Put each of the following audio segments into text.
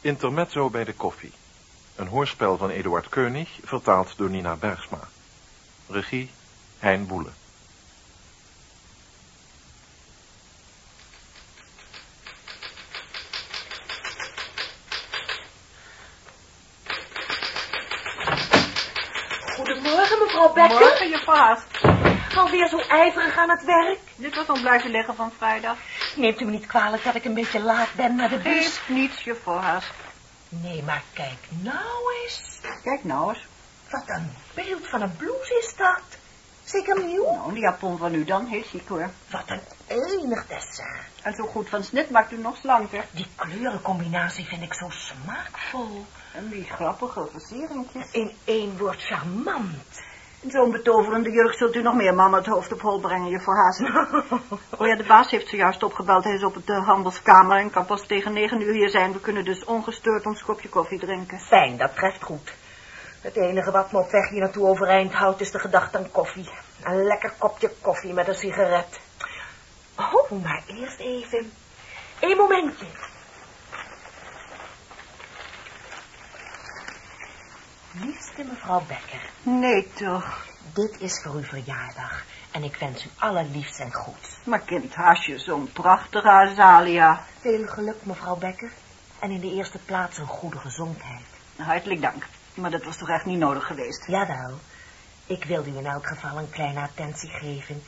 Intermezzo bij de koffie. Een hoorspel van Eduard Keunig, vertaald door Nina Bergsma. Regie, Hein Boele. Goedemorgen, mevrouw Becker. Morgen, je Haas. Alweer zo ijverig aan het werk. Dit was al blijven liggen van vrijdag. Neemt u me niet kwalijk dat ik een beetje laat ben naar de bus? Geeft niets, je Haas. Nee, maar kijk nou eens. Kijk nou eens. Wat een beeld van een blouse is dat. Zeker nieuw? Nou, die japon van u dan, heel chic hoor. Wat een enig dessin. En zo goed van snit maakt u nog slanker. Die kleurencombinatie vind ik zo smaakvol. En die grappige versieringjes. In één woord charmant. In zo'n betoverende jurk zult u nog meer mannen het hoofd op hol brengen, je Haas. oh ja, de baas heeft zojuist opgebeld. Hij is op de handelskamer en kan pas tegen negen uur hier zijn. We kunnen dus ongestoord ons kopje koffie drinken. Fijn, dat treft goed. Het enige wat me op weg hier naartoe overeind houdt is de gedachte aan koffie. Een lekker kopje koffie met een sigaret. Oh, maar eerst even. Eén momentje. Liefste mevrouw Becker, Nee toch. dit is voor uw verjaardag. En ik wens u allerliefst en goed. Maar kind, haasje, zo'n prachtige azalia. Veel geluk, mevrouw Becker. En in de eerste plaats een goede gezondheid. Hartelijk dank. Maar dat was toch echt niet nodig geweest. Jawel. Ik wilde u in elk geval een kleine attentie geven.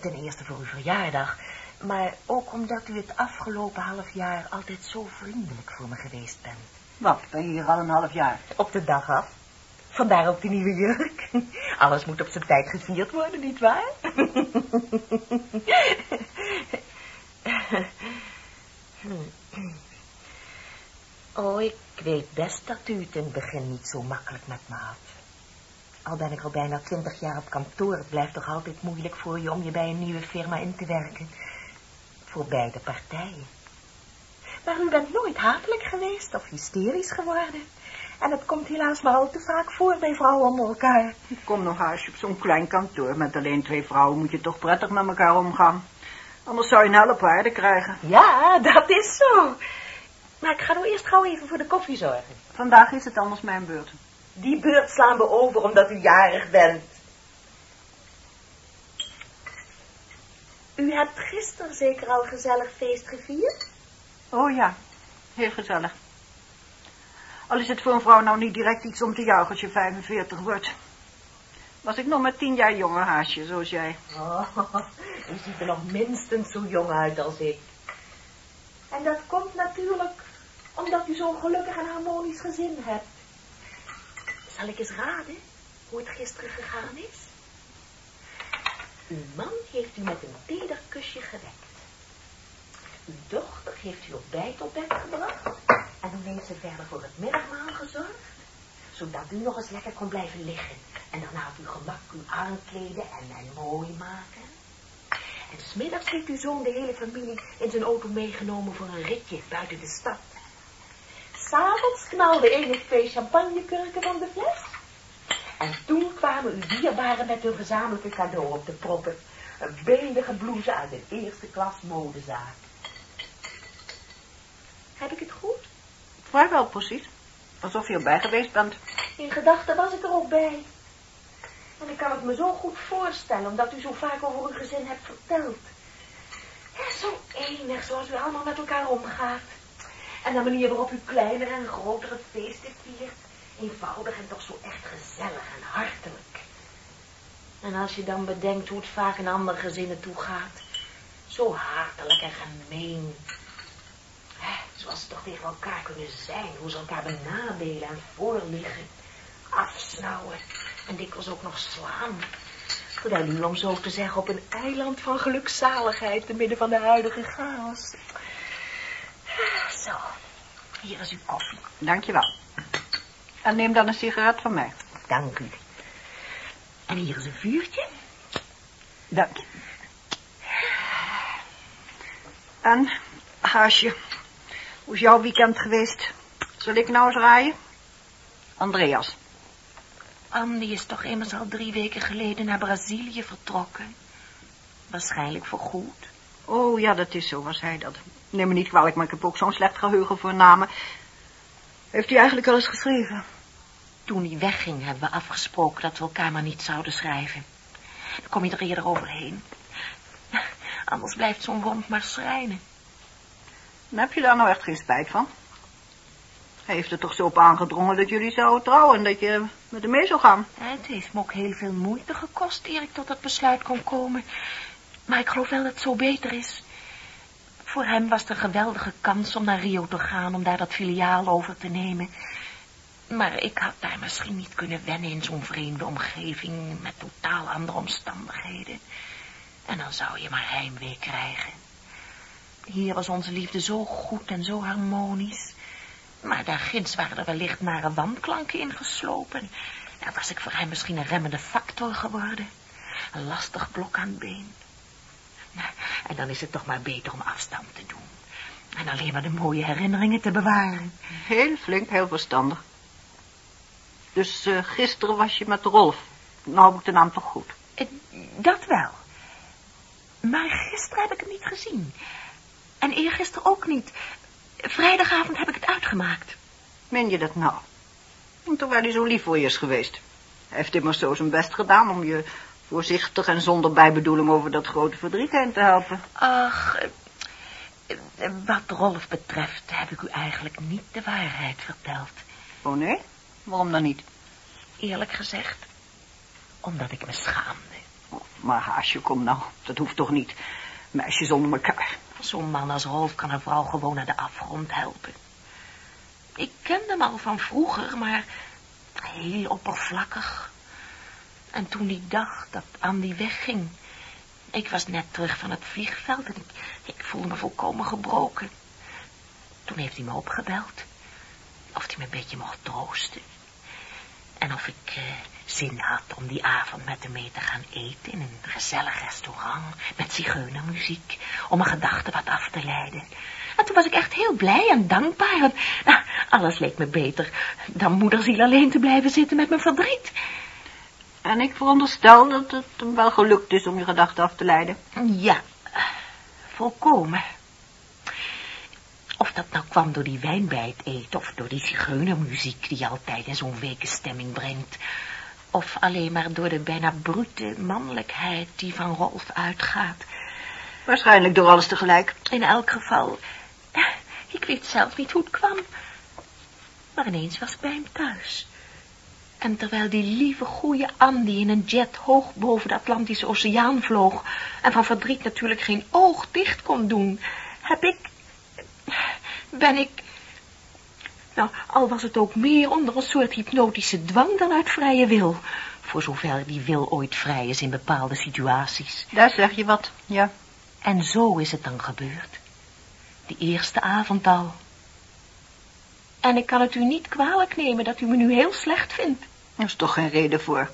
Ten eerste voor uw verjaardag. Maar ook omdat u het afgelopen half jaar altijd zo vriendelijk voor me geweest bent. Wat, ben je hier al een half jaar? Op de dag af. Vandaar ook de nieuwe jurk. Alles moet op zijn tijd gevierd worden, nietwaar? Oh, ik weet best dat u het in het begin niet zo makkelijk met me had. Al ben ik al bijna twintig jaar op kantoor, het blijft toch altijd moeilijk voor je om je bij een nieuwe firma in te werken. Voor beide partijen. Maar u bent nooit hatelijk geweest of hysterisch geworden. En het komt helaas maar al te vaak voor bij vrouwen onder elkaar. Kom nog haasje, op zo'n klein kantoor met alleen twee vrouwen moet je toch prettig met elkaar omgaan. Anders zou je een hele paarden krijgen. Ja, dat is zo. Maar ik ga nou eerst gauw even voor de koffie zorgen. Vandaag is het anders mijn beurt. Die beurt slaan we over omdat u jarig bent. U hebt gisteren zeker al gezellig feest gevierd? Oh ja, heel gezellig. Al is het voor een vrouw nou niet direct iets om te juichen als je 45 wordt. Was ik nog maar tien jaar jonger haasje, zoals jij. Oh, u ziet er nog minstens zo jong uit als ik. En dat komt natuurlijk omdat u zo'n gelukkig en harmonisch gezin hebt. Zal ik eens raden hoe het gisteren gegaan is? Uw man heeft u met een teder kusje gewekt. Uw dochter heeft u op bijt op bed gebracht. En toen heeft ze verder voor het middagmaal gezorgd. Zodat u nog eens lekker kon blijven liggen. En daarna op uw gemak uw aankleden en, en mooi maken. En smiddags heeft uw zoon de hele familie in zijn auto meegenomen voor een ritje buiten de stad. S'avonds knalde een of twee champagnekurken van de fles. En toen kwamen uw dierbaren met hun gezamenlijke cadeau op de proppen. Een belige blouse uit de eerste klas modezaak. Heb ik het goed? Vrijwel precies. Alsof je erbij geweest bent. In gedachten was ik er ook bij. En ik kan het me zo goed voorstellen, omdat u zo vaak over uw gezin hebt verteld. Ja, zo enig, zoals u allemaal met elkaar omgaat. En de manier waarop u kleinere en grotere feesten viert. Eenvoudig en toch zo echt gezellig en hartelijk. En als je dan bedenkt hoe het vaak in andere gezinnen toegaat. Zo hartelijk en gemeen. Zoals ze toch tegen elkaar kunnen zijn. Hoe ze elkaar benadelen en voorliggen. Afsnauwen. En dikwijls ook nog slaan. Terwijl om zo te zeggen, op een eiland van gelukzaligheid... te midden van de huidige chaos. Zo, hier is uw koffie. Dankjewel. En neem dan een sigaret van mij. Dank u. En hier is een vuurtje. Dank je. En, Haasje, hoe is jouw weekend geweest? Zal ik nou eens raaien? Andreas. Andy is toch immers al drie weken geleden naar Brazilië vertrokken. Waarschijnlijk voor goed. Oh ja, dat is zo, was hij dat. Neem me niet kwalijk, maar ik heb ook zo'n slecht geheugen voor namen. Heeft u eigenlijk al eens geschreven? Toen hij wegging hebben we afgesproken dat we elkaar maar niet zouden schrijven. Dan kom je er eerder overheen. Anders blijft zo'n wond maar schrijnen. Heb je daar nou echt geen spijt van? Hij heeft er toch zo op aangedrongen dat jullie zouden trouwen en dat je met hem mee zou gaan. Het heeft me ook heel veel moeite gekost eer ik tot het besluit kon komen. Maar ik geloof wel dat het zo beter is. Voor hem was het een geweldige kans om naar Rio te gaan, om daar dat filiaal over te nemen. Maar ik had daar misschien niet kunnen wennen in zo'n vreemde omgeving met totaal andere omstandigheden. En dan zou je maar heimwee krijgen. Hier was onze liefde zo goed en zo harmonisch. Maar daar ginds waren er wellicht nare wanklanken ingeslopen. Daar was ik voor hem misschien een remmende factor geworden. Een lastig blok aan het been. Nou, en dan is het toch maar beter om afstand te doen. En alleen maar de mooie herinneringen te bewaren. Heel flink, heel verstandig. Dus uh, gisteren was je met Rolf. Nou heb ik de naam toch goed. Uh, dat wel. Maar gisteren heb ik hem niet gezien. En eergisteren ook niet. Vrijdagavond heb ik het uitgemaakt. Meen je dat nou? Terwijl hij zo lief voor je is geweest. Hij heeft immers zo zijn best gedaan om je voorzichtig en zonder bijbedoeling over dat grote verdriet heen te helpen. Ach, wat Rolf betreft heb ik u eigenlijk niet de waarheid verteld. Oh nee? Waarom dan niet? Eerlijk gezegd, omdat ik me schaamde. Oh, maar haasje, kom nou, dat hoeft toch niet. Meisjes onder elkaar. Zo'n man als Rolf kan een vrouw gewoon naar de afgrond helpen. Ik kende hem al van vroeger, maar heel oppervlakkig. En toen die dag dat Andy wegging, ik was net terug van het vliegveld en ik, ik voelde me volkomen gebroken. Toen heeft hij me opgebeld, of hij me een beetje mocht troosten. En of ik uh, zin had om die avond met hem mee te gaan eten in een gezellig restaurant met zigeunermuziek, om mijn gedachten wat af te leiden. En toen was ik echt heel blij en dankbaar. En, nou, alles leek me beter dan moederziel alleen te blijven zitten met mijn verdriet. En ik veronderstel dat het hem wel gelukt is om je gedachten af te leiden. Ja, volkomen. Of dat nou kwam door die wijn bij het eten, of door die zigeunermuziek die altijd in zo'n wekenstemming brengt. Of alleen maar door de bijna brute mannelijkheid die van Rolf uitgaat. Waarschijnlijk door alles tegelijk. In elk geval, ik weet zelf niet hoe het kwam. Maar ineens was ik bij hem thuis. En terwijl die lieve goeie Andy in een jet hoog boven de Atlantische Oceaan vloog... en van verdriet natuurlijk geen oog dicht kon doen... heb ik... ben ik... Nou, al was het ook meer onder een soort hypnotische dwang dan uit vrije wil... voor zover die wil ooit vrij is in bepaalde situaties. Daar zeg je wat, ja. En zo is het dan gebeurd. Die eerste avond al... En ik kan het u niet kwalijk nemen dat u me nu heel slecht vindt. Er is toch geen reden voor.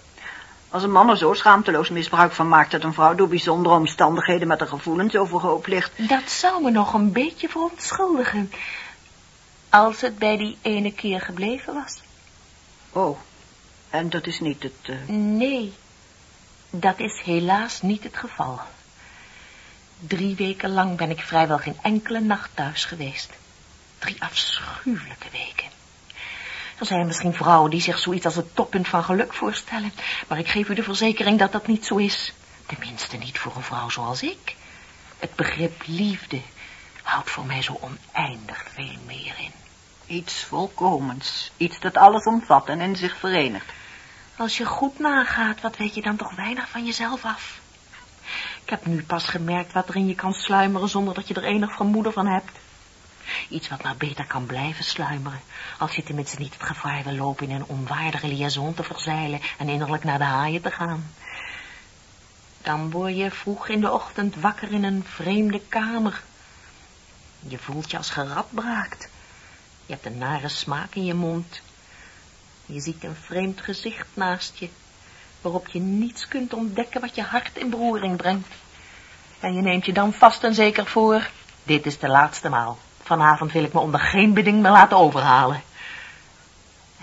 Als een man er zo schaamteloos misbruik van maakt... dat een vrouw door bijzondere omstandigheden met een gevoelens overhoop ligt... Dat zou me nog een beetje verontschuldigen. Als het bij die ene keer gebleven was. Oh, en dat is niet het... Uh... Nee, dat is helaas niet het geval. Drie weken lang ben ik vrijwel geen enkele nacht thuis geweest. Drie afschuwelijke weken. Er zijn misschien vrouwen die zich zoiets als het toppunt van geluk voorstellen, maar ik geef u de verzekering dat dat niet zo is. Tenminste niet voor een vrouw zoals ik. Het begrip liefde houdt voor mij zo oneindig veel meer in. Iets volkomens, iets dat alles omvat en in zich verenigt. Als je goed nagaat, wat weet je dan toch weinig van jezelf af? Ik heb nu pas gemerkt wat er in je kan sluimeren zonder dat je er enig vermoeden van hebt. Iets wat maar beter kan blijven sluimeren, als je tenminste niet het gevaar wil lopen in een onwaardige liaison te verzeilen en innerlijk naar de haaien te gaan. Dan word je vroeg in de ochtend wakker in een vreemde kamer. Je voelt je als geradbraakt. Je hebt een nare smaak in je mond. Je ziet een vreemd gezicht naast je, waarop je niets kunt ontdekken wat je hart in beroering brengt. En je neemt je dan vast en zeker voor, dit is de laatste maal. Vanavond wil ik me onder geen beding meer laten overhalen.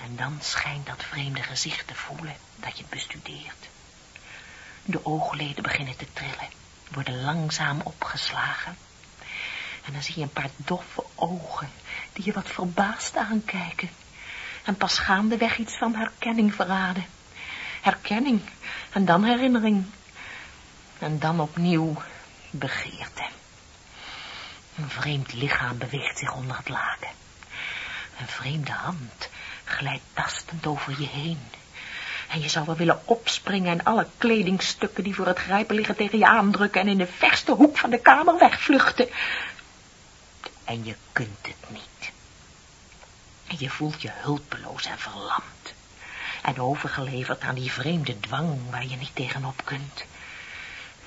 En dan schijnt dat vreemde gezicht te voelen dat je het bestudeert. De oogleden beginnen te trillen, worden langzaam opgeslagen. En dan zie je een paar doffe ogen die je wat verbaasd aankijken. en pas gaandeweg iets van herkenning verraden. Herkenning en dan herinnering. En dan opnieuw begeerte. Een vreemd lichaam beweegt zich onder het laken. Een vreemde hand glijdt tastend over je heen. En je zou wel willen opspringen en alle kledingstukken die voor het grijpen liggen tegen je aandrukken en in de verste hoek van de kamer wegvluchten. En je kunt het niet. En je voelt je hulpeloos en verlamd. En overgeleverd aan die vreemde dwang waar je niet tegenop kunt.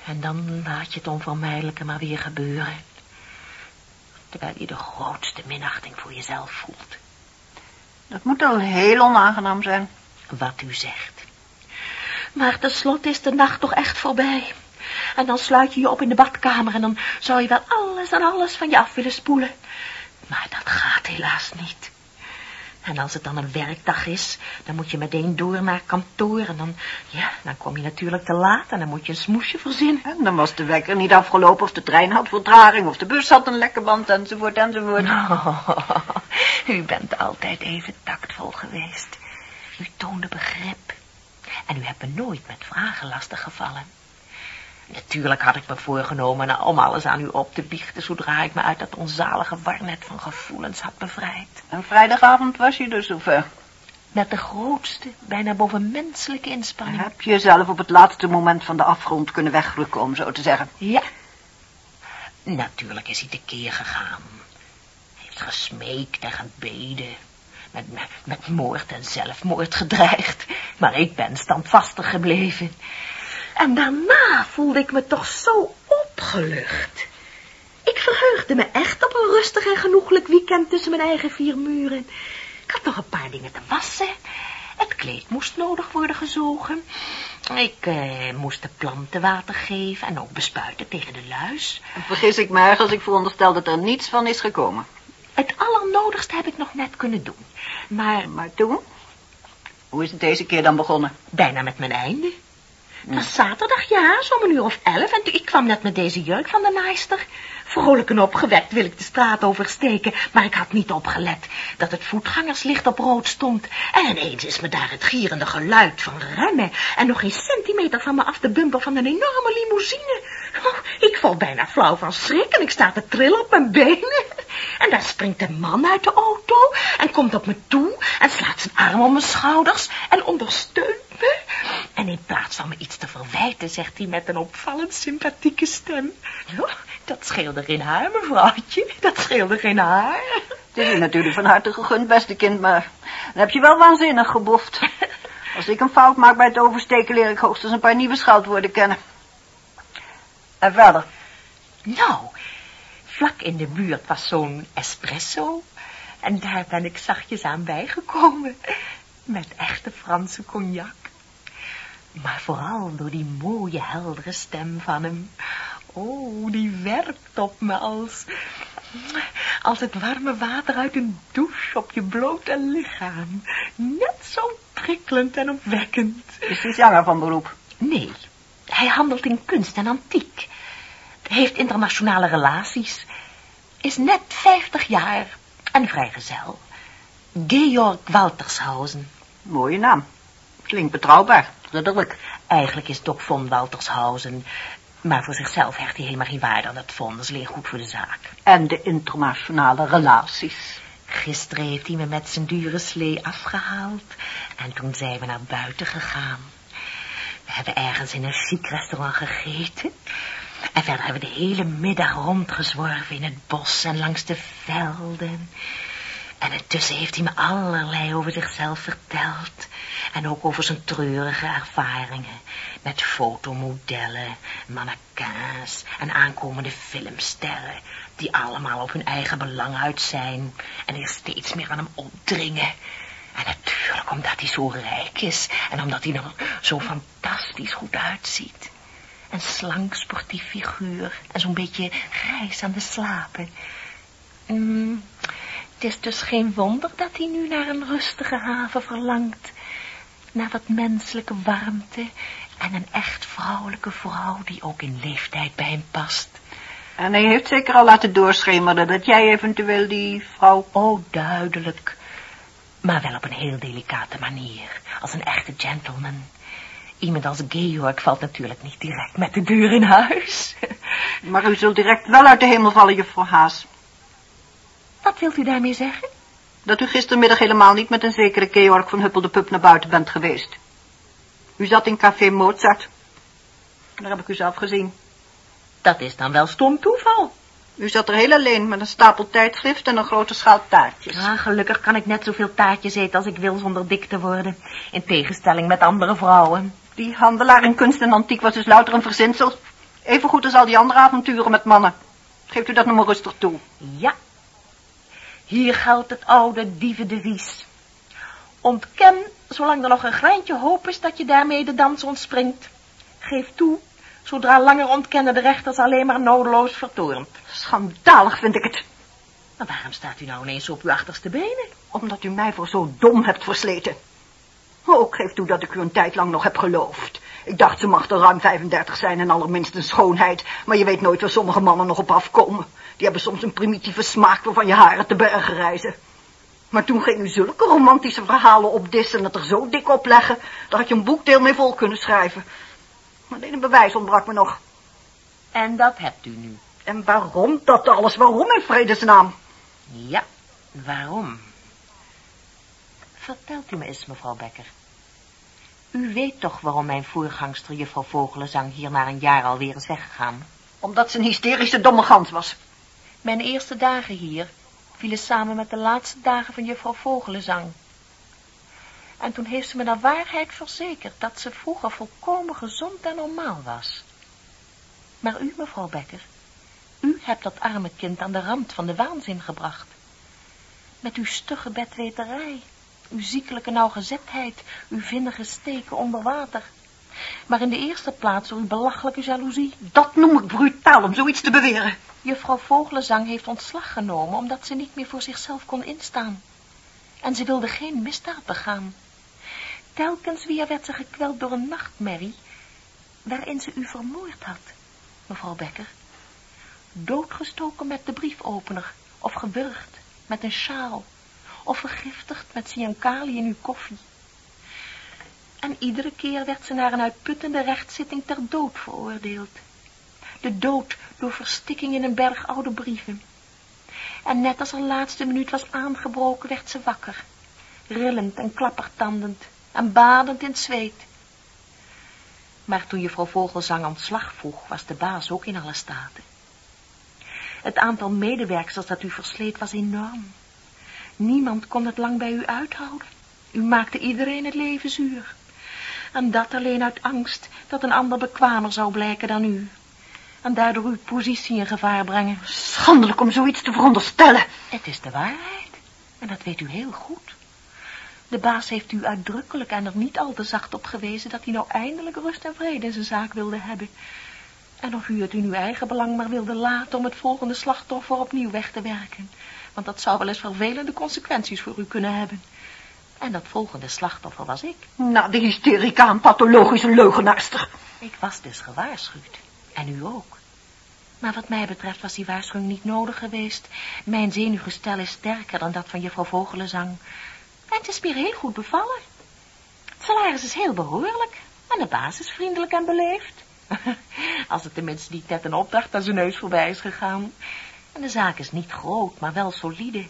En dan laat je het onvermijdelijke maar weer gebeuren. Terwijl je de grootste minachting voor jezelf voelt. Dat moet al heel onaangenaam zijn. Wat u zegt. Maar tenslotte is de nacht toch echt voorbij. En dan sluit je je op in de badkamer en dan zou je wel alles en alles van je af willen spoelen. Maar dat gaat helaas niet. En als het dan een werkdag is, dan moet je meteen door naar kantoor. En dan, ja, dan kom je natuurlijk te laat en dan moet je een smoesje verzinnen. En dan was de wekker niet afgelopen of de trein had vertraging of de bus had een lekke band enzovoort enzovoort. Oh, u bent altijd even tactvol geweest. U toonde begrip. En u hebt me nooit met vragen lastig gevallen. Natuurlijk had ik me voorgenomen om alles aan u op te biechten, zodra ik me uit dat onzalige warnet van gevoelens had bevrijd. En vrijdagavond was je dus zover. Met de grootste, bijna bovenmenselijke inspanning. Heb je jezelf op het laatste moment van de afgrond kunnen wegrukken, om zo te zeggen? Ja. Natuurlijk is hij tekeer gegaan. Hij heeft gesmeekt en gebeden. Met, met, met moord en zelfmoord gedreigd. Maar ik ben standvastig gebleven. En daarna voelde ik me toch zo opgelucht. Ik verheugde me echt op een rustig en genoeglijk weekend tussen mijn eigen vier muren. Ik had nog een paar dingen te wassen. Het kleed moest nodig worden gezogen. Ik eh, moest de planten water geven en ook bespuiten tegen de luis. Vergis ik me erg als ik veronderstel dat er niets van is gekomen. Het allernodigste heb ik nog net kunnen doen. Maar... Maar toen? Hoe is het deze keer dan begonnen? Bijna met mijn einde. Het was zaterdag, ja, zo'n uur of elf. En ik kwam net met deze jurk van de naaister. Vrolijk en opgewekt wil ik de straat oversteken, maar ik had niet opgelet dat het voetgangerslicht op rood stond. En ineens is me daar het gierende geluid van remmen en nog geen centimeter van me af de bumper van een enorme limousine. Oh, ik val bijna flauw van schrik en ik sta te trillen op mijn benen. En daar springt een man uit de auto en komt op me toe en slaat zijn arm om mijn schouders en ondersteunt. En in plaats van me iets te verwijten, zegt hij met een opvallend sympathieke stem. Oh, dat scheelde geen haar, mevrouwtje. Dat scheelde geen haar. Het is je natuurlijk van harte gegund, beste kind, maar dan heb je wel waanzinnig geboft. Als ik een fout maak bij het oversteken, leer ik hoogstens een paar nieuwe scheldwoorden kennen. En verder? Nou, vlak in de buurt was zo'n espresso. En daar ben ik zachtjes aan bijgekomen. Met echte Franse cognac. Maar vooral door die mooie, heldere stem van hem. Oh, die werkt op me als... Als het warme water uit een douche op je blote lichaam. Net zo prikkelend en opwekkend. Is hij zanger van beroep? Nee, hij handelt in kunst en antiek. Heeft internationale relaties. Is net vijftig jaar en vrijgezel. Georg Waltershausen. Mooie naam. Klinkt betrouwbaar, ridderlijk. Eigenlijk is ook von Waltershausen. Maar voor zichzelf hecht hij helemaal geen waarde aan dat von. Dat is alleen goed voor de zaak. En de internationale relaties. Gisteren heeft hij me met zijn dure slee afgehaald. En toen zijn we naar buiten gegaan. We hebben ergens in een chic restaurant gegeten. En verder hebben we de hele middag rondgezworven in het bos en langs de velden. En intussen heeft hij me allerlei over zichzelf verteld. En ook over zijn treurige ervaringen. Met fotomodellen, mannequins en aankomende filmsterren. Die allemaal op hun eigen belang uit zijn. En er steeds meer aan hem opdringen. En natuurlijk omdat hij zo rijk is. En omdat hij er zo fantastisch goed uitziet. Een slank sportief figuur. En zo'n beetje grijs aan de slapen. Mm, het is dus geen wonder dat hij nu naar een rustige haven verlangt. Naar wat menselijke warmte en een echt vrouwelijke vrouw die ook in leeftijd bij hem past. En hij heeft zeker al laten doorschemeren dat jij eventueel die vrouw... Oh, duidelijk. Maar wel op een heel delicate manier, als een echte gentleman. Iemand als Georg valt natuurlijk niet direct met de deur in huis. Maar u zult direct wel uit de hemel vallen, juffrouw Haas. Wat wilt u daarmee zeggen? Dat u gistermiddag helemaal niet met een zekere Georg van Huppel de Pup naar buiten bent geweest. U zat in café Mozart. Daar heb ik u zelf gezien. Dat is dan wel stom toeval. U zat er heel alleen met een stapel tijdschrift en een grote schaal taartjes. Ja, gelukkig kan ik net zoveel taartjes eten als ik wil zonder dik te worden. In tegenstelling met andere vrouwen. Die handelaar in kunst en antiek was dus louter een verzinsel. Evengoed als al die andere avonturen met mannen. Geeft u dat nog maar rustig toe. Ja. Hier geldt het oude dievendevies. Ontken, zolang er nog een greintje hoop is dat je daarmee de dans ontspringt. Geef toe, zodra langer ontkennen de rechters alleen maar nodeloos vertoont. Schandalig vind ik het. Maar waarom staat u nou ineens op uw achterste benen? Omdat u mij voor zo dom hebt versleten. Oh, ik geef toe dat ik u een tijd lang nog heb geloofd. Ik dacht, ze mag er ruim 35 zijn en allerminst een schoonheid. Maar je weet nooit waar sommige mannen nog op afkomen. Die hebben soms een primitieve smaak waarvan je haren te bergen reizen. Maar toen ging u zulke romantische verhalen opdissen en het er zo dik op leggen... daar had je een boekdeel mee vol kunnen schrijven. Maar alleen een bewijs ontbrak me nog. En dat hebt u nu. En waarom dat alles? Waarom in vredesnaam? Ja, waarom? Vertelt u me eens, mevrouw Becker. U weet toch waarom mijn voorgangster, juffrouw Vogelenzang, hier na een jaar alweer is weggegaan? Omdat ze een hysterische domme gans was. Mijn eerste dagen hier vielen samen met de laatste dagen van juffrouw Vogelenzang. En toen heeft ze me naar waarheid verzekerd dat ze vroeger volkomen gezond en normaal was. Maar u, mevrouw Becker, u hebt dat arme kind aan de rand van de waanzin gebracht. Met uw stugge bedweterij, uw ziekelijke nauwgezetheid, uw vinnige steken onder water. Maar in de eerste plaats door uw belachelijke jaloezie. Dat noem ik brutaal om zoiets te beweren. Juffrouw Vogelenzang heeft ontslag genomen omdat ze niet meer voor zichzelf kon instaan. En ze wilde geen misdaad begaan. Telkens weer werd ze gekweld door een nachtmerrie, waarin ze u vermoord had, mevrouw Becker. Doodgestoken met de briefopener, of gewurgd met een sjaal, of vergiftigd met cyankali in uw koffie. En iedere keer werd ze naar een uitputtende rechtszitting ter dood veroordeeld. De dood door verstikking in een berg oude brieven. En net als haar laatste minuut was aangebroken, werd ze wakker, rillend en klappertandend en badend in zweet. Maar toen juffrouw Vogelzang ontslag vroeg, was de baas ook in alle staten. Het aantal medewerkers dat u versleet was enorm. Niemand kon het lang bij u uithouden. U maakte iedereen het leven zuur. En dat alleen uit angst dat een ander bekwamer zou blijken dan u. En daardoor uw positie in gevaar brengen. Schandelijk om zoiets te veronderstellen. Het is de waarheid. En dat weet u heel goed. De baas heeft u uitdrukkelijk en er niet al te zacht op gewezen dat hij nou eindelijk rust en vrede in zijn zaak wilde hebben. En of u het in uw eigen belang maar wilde laten om het volgende slachtoffer opnieuw weg te werken. Want dat zou wel eens vervelende consequenties voor u kunnen hebben. En dat volgende slachtoffer was ik. Nou, de hysterica en pathologische leugenaarster. Ik was dus gewaarschuwd. En u ook. Maar wat mij betreft was die waarschuwing niet nodig geweest. Mijn zenuwgestel is sterker dan dat van juffrouw Vogelenzang. En het is meer heel goed bevallen. Het salaris is heel behoorlijk. En de baas is vriendelijk en beleefd. Als het tenminste niet net een opdracht aan zijn neus voorbij is gegaan. En de zaak is niet groot, maar wel solide.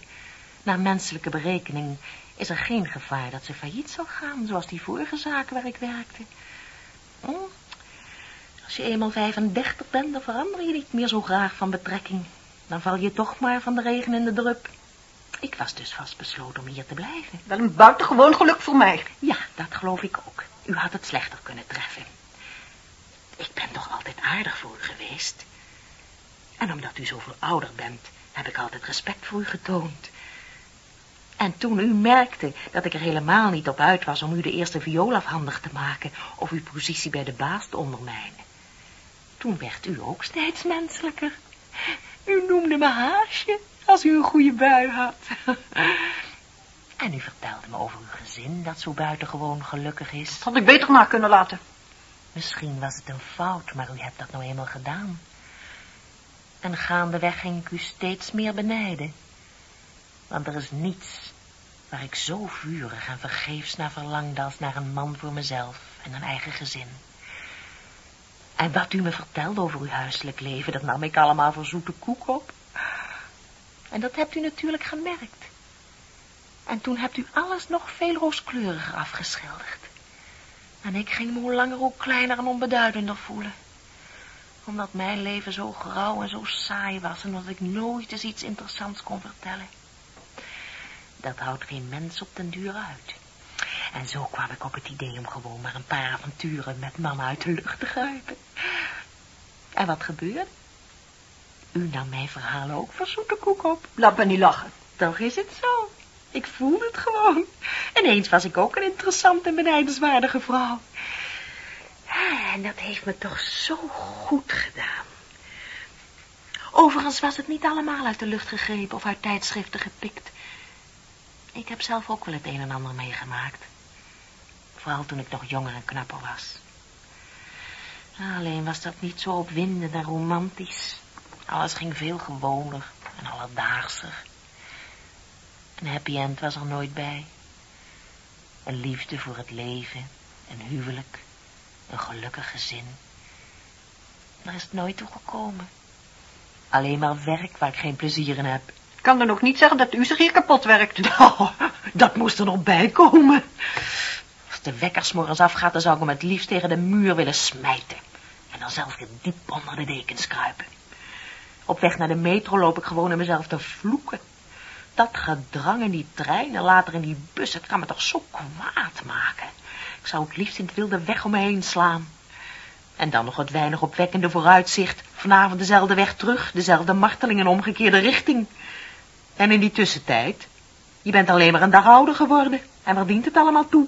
Naar menselijke berekening is er geen gevaar dat ze failliet zal gaan, zoals die vorige zaak waar ik werkte. Hm? Als je eenmaal 35 bent, dan verander je niet meer zo graag van betrekking. Dan val je toch maar van de regen in de drup. Ik was dus vastbesloten om hier te blijven. Wel een buitengewoon geluk voor mij. Ja, dat geloof ik ook. U had het slechter kunnen treffen. Ik ben toch altijd aardig voor u geweest. En omdat u zo verouderd bent, heb ik altijd respect voor u getoond. En toen u merkte dat ik er helemaal niet op uit was om u de eerste viool afhandig te maken of uw positie bij de baas te ondermijnen, toen werd u ook steeds menselijker. U noemde me haasje als u een goede bui had. en u vertelde me over uw gezin dat zo buitengewoon gelukkig is. Dat had ik beter na kunnen laten. Misschien was het een fout, maar u hebt dat nou eenmaal gedaan. En gaandeweg ging ik u steeds meer benijden. Want er is niets, waar ik zo vurig en vergeefs naar verlangde als naar een man voor mezelf en een eigen gezin. En wat u me vertelde over uw huiselijk leven, dat nam ik allemaal voor zoete koek op. En dat hebt u natuurlijk gemerkt. En toen hebt u alles nog veel rooskleuriger afgeschilderd. En ik ging me hoe langer hoe kleiner en onbeduidender voelen. Omdat mijn leven zo grauw en zo saai was en dat ik nooit eens iets interessants kon vertellen. Dat houdt geen mens op den duur uit. En zo kwam ik op het idee om gewoon maar een paar avonturen met mama uit de lucht te grijpen. En wat gebeurde? U nam mijn verhalen ook voor zoete koek op. Laat me niet lachen. Toch is het zo. Ik voelde het gewoon. En eens was ik ook een interessante en benijdenswaardige vrouw. En dat heeft me toch zo goed gedaan. Overigens was het niet allemaal uit de lucht gegrepen of uit tijdschriften gepikt. Ik heb zelf ook wel het een en ander meegemaakt. Vooral toen ik nog jonger en knapper was. Alleen was dat niet zo opwindend en romantisch. Alles ging veel gewoner en alledaagser. Een happy end was er nooit bij. Een liefde voor het leven, een huwelijk, een gelukkig gezin. Daar is het nooit toe gekomen. Alleen maar werk waar ik geen plezier in heb. Ik kan dan ook niet zeggen dat u zich hier kapot werkt. Nou, dat moest er nog bij komen. Als de wekker s'morgens afgaat, dan zou ik hem het liefst tegen de muur willen smijten. En dan zelf weer diep onder de dekens kruipen. Op weg naar de metro loop ik gewoon in mezelf te vloeken. Dat gedrang in die trein en later in die bus, het kan me toch zo kwaad maken. Ik zou het liefst in het wilde weg om me heen slaan. En dan nog het weinig opwekkende vooruitzicht. Vanavond dezelfde weg terug, dezelfde marteling in omgekeerde richting. En in die tussentijd, je bent alleen maar een dag ouder geworden. En waar dient het allemaal toe?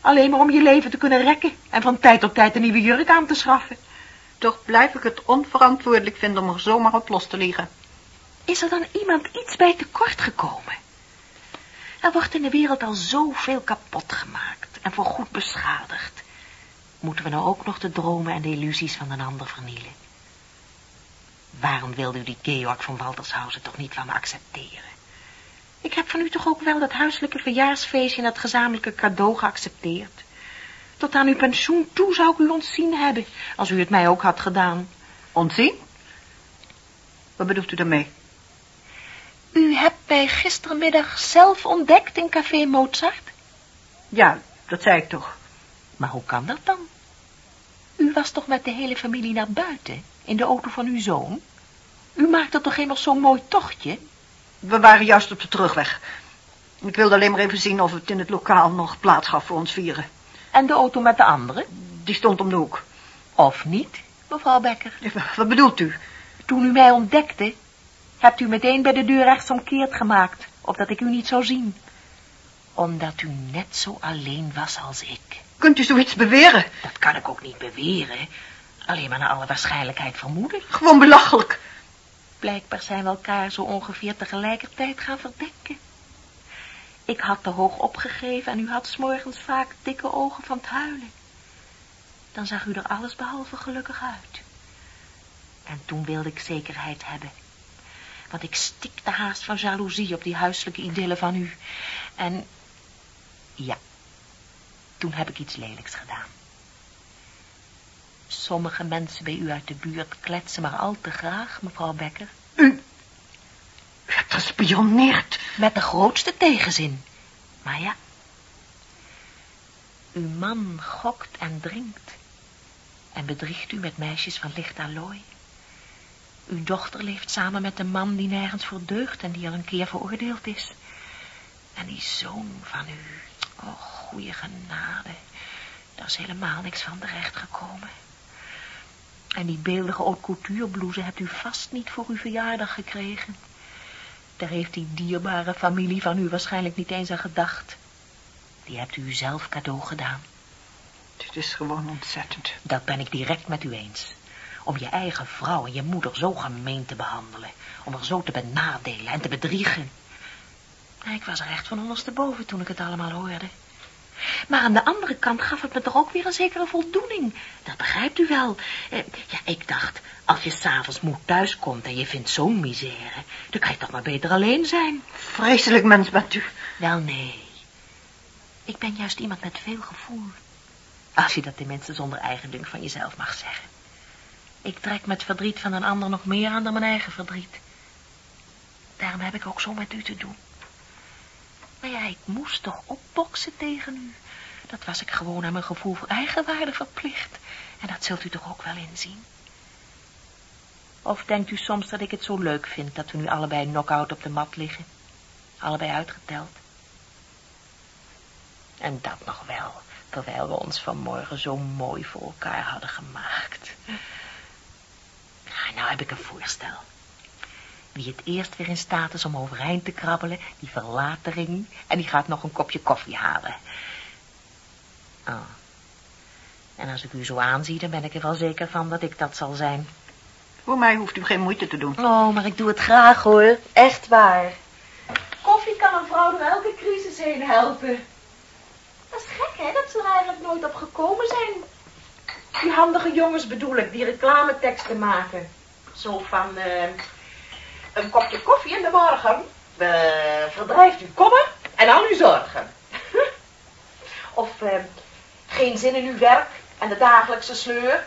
Alleen maar om je leven te kunnen rekken en van tijd tot tijd een nieuwe jurk aan te schaffen. Toch blijf ik het onverantwoordelijk vinden om er zomaar op los te liggen. Is er dan iemand iets bij tekort gekomen? Er wordt in de wereld al zoveel kapot gemaakt en voorgoed beschadigd. Moeten we nou ook nog de dromen en de illusies van een ander vernielen? Waarom wilde u die Georg van Waltershausen toch niet van me accepteren? Ik heb van u toch ook wel dat huiselijke verjaarsfeestje en dat gezamenlijke cadeau geaccepteerd? Tot aan uw pensioen toe zou ik u ontzien hebben, als u het mij ook had gedaan. Ontzien? Wat bedoelt u daarmee? Mij gistermiddag zelf ontdekt in Café Mozart? Ja, dat zei ik toch. Maar hoe kan dat dan? U was toch met de hele familie naar buiten, in de auto van uw zoon? U maakte toch immers zo'n mooi tochtje? We waren juist op de terugweg. Ik wilde alleen maar even zien of het in het lokaal nog plaats gaf voor ons vieren. En de auto met de anderen? Die stond om de hoek. Of niet, mevrouw Becker? Wat bedoelt u? Toen u mij ontdekte, hebt u meteen bij de deur rechtsomkeerd gemaakt, opdat ik u niet zou zien. Omdat u net zo alleen was als ik. Kunt u zoiets beweren? Dat kan ik ook niet beweren. Alleen maar naar alle waarschijnlijkheid vermoeden. Gewoon belachelijk. Blijkbaar zijn we elkaar zo ongeveer tegelijkertijd gaan verdenken. Ik had te hoog opgegeven en u had s morgens vaak dikke ogen van het huilen. Dan zag u er alles behalve gelukkig uit. En toen wilde ik zekerheid hebben. Want ik stikte haast van jaloezie op die huiselijke idylle van u. En ja, toen heb ik iets lelijks gedaan. Sommige mensen bij u uit de buurt kletsen maar al te graag, mevrouw Becker. U, u hebt gespioneerd. Met de grootste tegenzin. Maar ja, uw man gokt en drinkt en bedriegt u met meisjes van licht allooi. Uw dochter leeft samen met een man die nergens voor deugt en die al een keer veroordeeld is. En die zoon van u, oh, goeie genade, daar is helemaal niks van terecht gekomen. En die beeldige haute couture hebt u vast niet voor uw verjaardag gekregen. Daar heeft die dierbare familie van u waarschijnlijk niet eens aan gedacht. Die hebt u zelf cadeau gedaan. Dit is gewoon ontzettend. Dat ben ik direct met u eens. Om je eigen vrouw en je moeder zo gemeen te behandelen. Om haar zo te benadelen en te bedriegen. Ik was er echt van ondersteboven toen ik het allemaal hoorde. Maar aan de andere kant gaf het me toch ook weer een zekere voldoening. Dat begrijpt u wel. Eh, ja, ik dacht, als je s'avonds moe thuiskomt en je vindt zo'n misère, dan kan je toch maar beter alleen zijn. Vreselijk mens bent u. Wel, nee. Ik ben juist iemand met veel gevoel. Als je dat tenminste zonder eigendunk van jezelf mag zeggen. Ik trek met verdriet van een ander nog meer aan dan mijn eigen verdriet. Daarom heb ik ook zo met u te doen. Maar ja, ik moest toch opboksen tegen u. Dat was ik gewoon aan mijn gevoel voor eigenwaarde verplicht. En dat zult u toch ook wel inzien. Of denkt u soms dat ik het zo leuk vind dat we nu allebei knock-out op de mat liggen? Allebei uitgeteld. En dat nog wel, terwijl we ons vanmorgen zo mooi voor elkaar hadden gemaakt. Nou heb ik een voorstel. Wie het eerst weer in staat is om overeind te krabbelen, die verlaat de ring en die gaat nog een kopje koffie halen. Oh. En als ik u zo aanzie, dan ben ik er wel zeker van dat ik dat zal zijn. Voor mij hoeft u geen moeite te doen. Oh, maar ik doe het graag hoor. Echt waar. Koffie kan een vrouw door elke crisis heen helpen. Dat is gek, hè, dat ze er eigenlijk nooit op gekomen zijn. Die handige jongens bedoel ik, die reclameteksten maken. Zo van, uh, een kopje koffie in de morgen uh, verdrijft uw kommer en al uw zorgen. of uh, geen zin in uw werk en de dagelijkse sleur.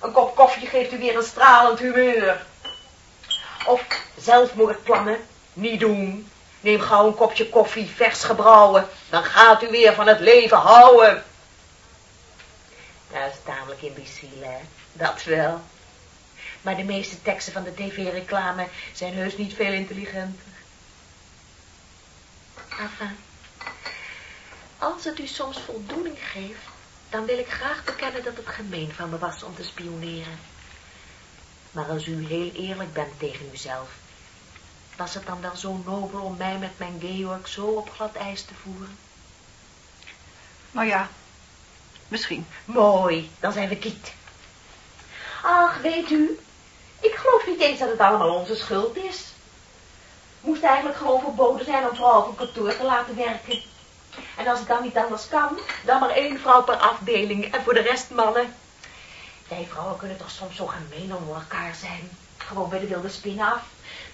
Een kop koffie geeft u weer een stralend humeur. Of zelfmoordplannen, niet doen. Neem gauw een kopje koffie, vers gebrouwen. Dan gaat u weer van het leven houden. Dat is tamelijk imbeciel, hè? Dat wel. Maar de meeste teksten van de tv-reclame zijn heus niet veel intelligenter. Enfin, als het u soms voldoening geeft, dan wil ik graag bekennen dat het gemeen van me was om te spioneren. Maar als u heel eerlijk bent tegen uzelf, was het dan wel zo nobel om mij met mijn Georg zo op glad ijs te voeren? Nou ja, misschien. Mooi, dan zijn we kiet. Ach, weet u, niet eens dat het allemaal onze schuld is. Moest eigenlijk gewoon verboden zijn om vrouwen op kantoor te laten werken. En als het dan niet anders kan, dan maar één vrouw per afdeling en voor de rest mannen. Wij vrouwen kunnen toch soms zo gemeen onder elkaar zijn. Gewoon bij de wilde spin af.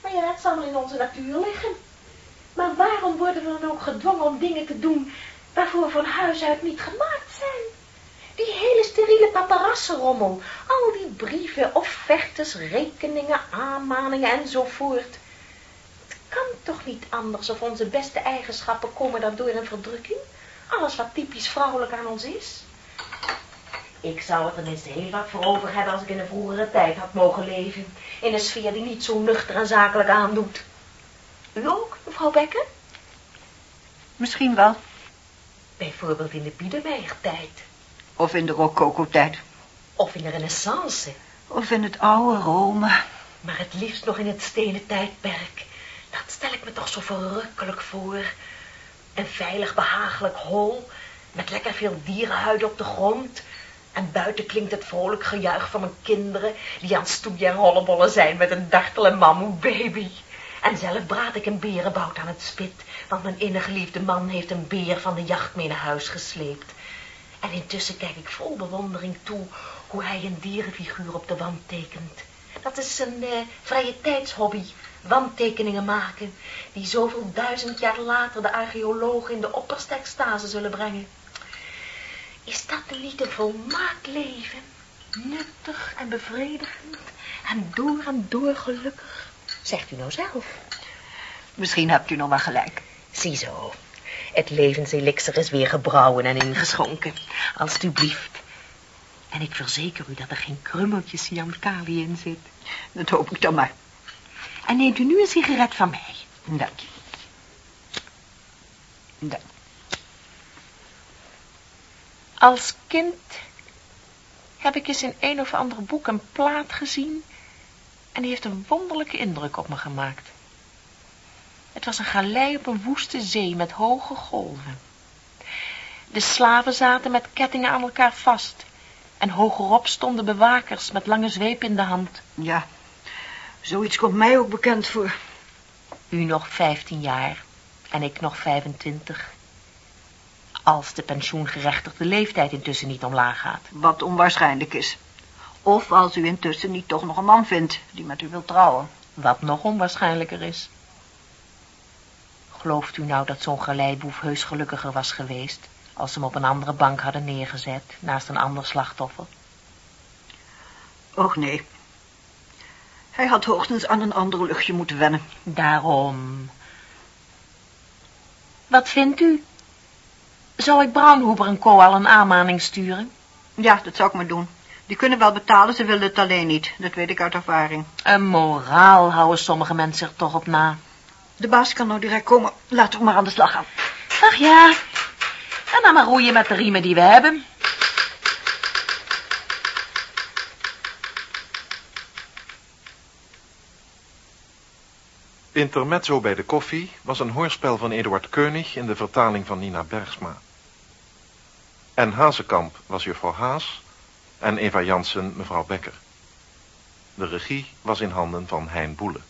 Maar ja, het zal wel in onze natuur liggen. Maar waarom worden we dan ook gedwongen om dingen te doen waarvoor we van huis uit niet gemaakt zijn? Die hele steriele paparassenrommel. Al die brieven, offertes, rekeningen, aanmaningen enzovoort. Het kan toch niet anders of onze beste eigenschappen komen dan door een verdrukking? Alles wat typisch vrouwelijk aan ons is. Ik zou er tenminste heel wat voor over hebben als ik in een vroegere tijd had mogen leven. In een sfeer die niet zo nuchter en zakelijk aandoet. U ook, mevrouw Becker? Misschien wel. Bijvoorbeeld in de Biedermeier-tijd. Of in de rococo-tijd. Of in de renaissance. Of in het oude Rome. Maar het liefst nog in het stenen tijdperk. Dat stel ik me toch zo verrukkelijk voor. Een veilig, behagelijk hol. Met lekker veel dierenhuiden op de grond. En buiten klinkt het vrolijk gejuich van mijn kinderen... die aan stoeien en hollebollen zijn met een dartele mammoebaby. En zelf braad ik een berenbout aan het spit... want mijn innige man heeft een beer van de jacht mee naar huis gesleept. En intussen kijk ik vol bewondering toe hoe hij een dierenfiguur op de wand tekent. Dat is een uh, vrije tijdshobby, wandtekeningen maken, die zoveel duizend jaar later de archeologen in de opperste extase zullen brengen. Is dat nu niet een volmaakt leven? Nuttig en bevredigend en door en door gelukkig? Zegt u nou zelf. Misschien hebt u nog wel gelijk. Ziezo. Het levenselixer is weer gebrouwen en ingeschonken. Alsjeblieft. En ik verzeker u dat er geen krummeltje siamkali in zit. Dat hoop ik dan maar. En neemt u nu een sigaret van mij. Dank je. Dank. Als kind heb ik eens in een of ander boek een plaat gezien... en die heeft een wonderlijke indruk op me gemaakt. Het was een galei op een woeste zee met hoge golven. De slaven zaten met kettingen aan elkaar vast. En hogerop stonden bewakers met lange zweep in de hand. Ja, zoiets komt mij ook bekend voor. U nog vijftien jaar en ik nog vijfentwintig. Als de pensioengerechtigde leeftijd intussen niet omlaag gaat. Wat onwaarschijnlijk is. Of als u intussen niet toch nog een man vindt die met u wil trouwen. Wat nog onwaarschijnlijker is. Gelooft u nou dat zo'n galeiboef heus gelukkiger was geweest... als ze hem op een andere bank hadden neergezet, naast een ander slachtoffer? Och nee. Hij had hoogstens aan een ander luchtje moeten wennen. Daarom. Wat vindt u? Zou ik Braunhuber en Co. al een aanmaning sturen? Ja, dat zou ik maar doen. Die kunnen wel betalen, ze willen het alleen niet. Dat weet ik uit ervaring. Een moraal houden sommige mensen er toch op na. De baas kan nou direct komen. Laten we maar aan de slag gaan. Ach ja, en dan maar roeien met de riemen die we hebben. Intermezzo bij de koffie was een hoorspel van Eduard Keunig in de vertaling van Nina Bergsma. En Hazekamp was juffrouw Haas en Eva Jansen mevrouw Becker. De regie was in handen van Hein Boele.